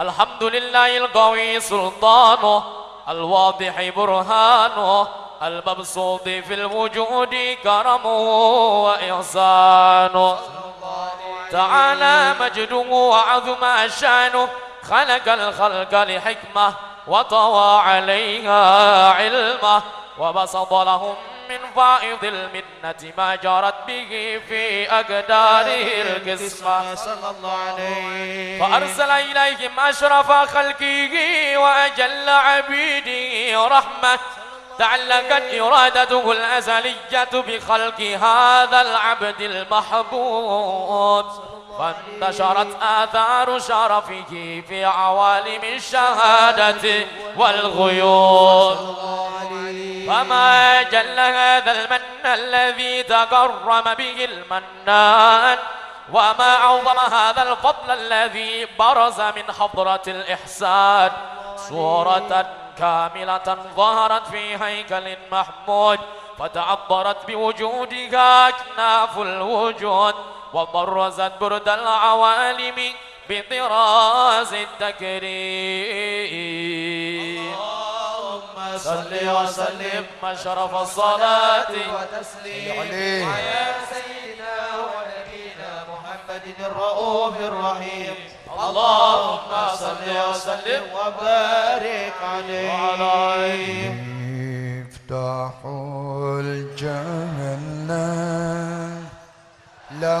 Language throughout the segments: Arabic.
الحمد لله القوي سلطانه الواضح برهانه المبسوط في الوجود كرمه وإحسانه تعالى مجده وعظم شانه خلق الخلق لحكمة وطوى عليها علمه وبسط لهم من فائض المنة ما جرت به في أقداره القسمة. صلى الله عليه فأرسل إليهم أشرف خلقه وأجل عبيده رحمة. تعلقت إرادته الأزلية بخلق هذا العبد المحبوب. فانتشرت آثار شرفه في عوالم الشهادة والغيوب. فما جل هذا المن الذي تكرم به المنان وما عظم هذا الفضل الذي برز من حضرة الإحسان. صورة كاملة ظهرت في هيكل محمود فتعطرت بوجودها أكناف الوجود وبرزت برد العوالم بطراز التكريم. صل وسلم مشرف الصلاة. وتسليم. على سيدنا ونبينا محمد الرؤوف الرحيم. اللهم صل وسلم وبارك عليه. وعلى افتحوا الجنة. لا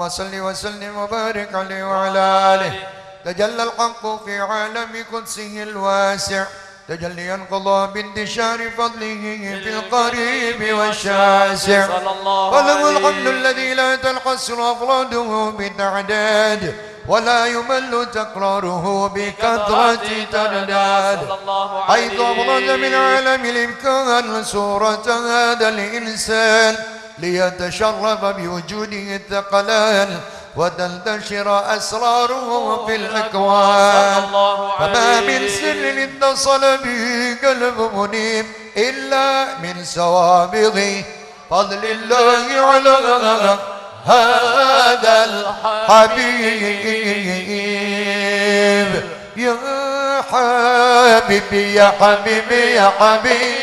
اللهم صل وسلم وبارك عليه وعلى آله. تجلى الحق في عالم قدسه الواسع. تجليا قضى بانتشار فضله في القريب والشاسع. وله الحمد الذي لا تنحصر أفراده بالتعداد ولا يمل تكراره بكثرة ترداد حيث أبرز من عالم الإمكان صورة هذا الإنسان. ليتشرف بوجوده الثقلان وتنتشر أسراره في الأكوان. فما من سر اتصل به قلب منيب إلا من سوابغ فضل الله على هذا الحبيب. يا حبيبي يا حبيبي يا حبيبي.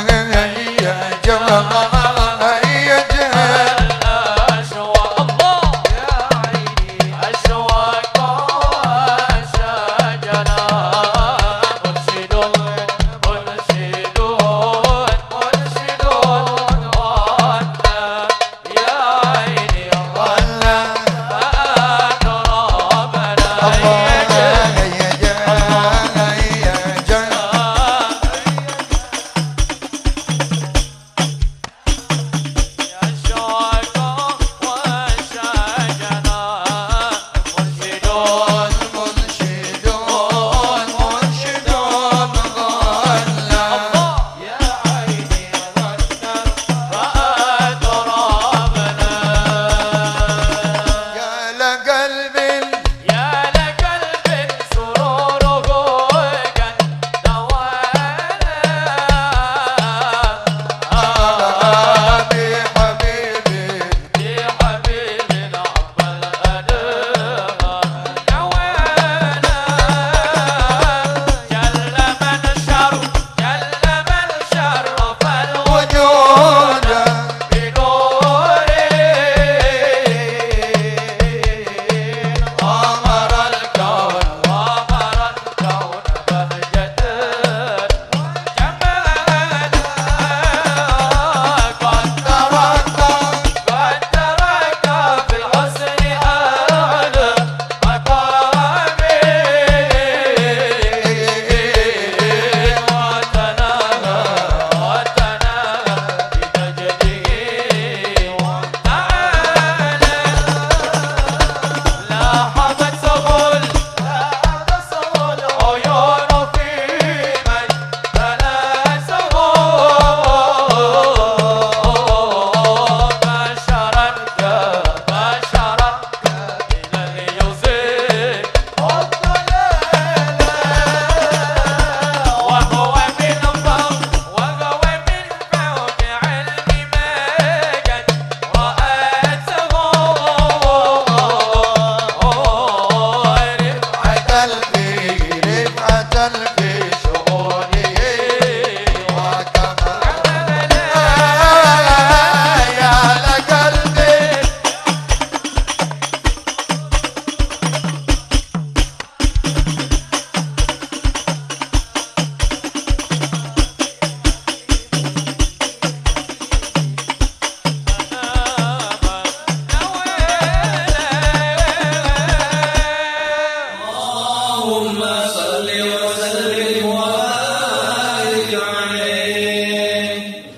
يا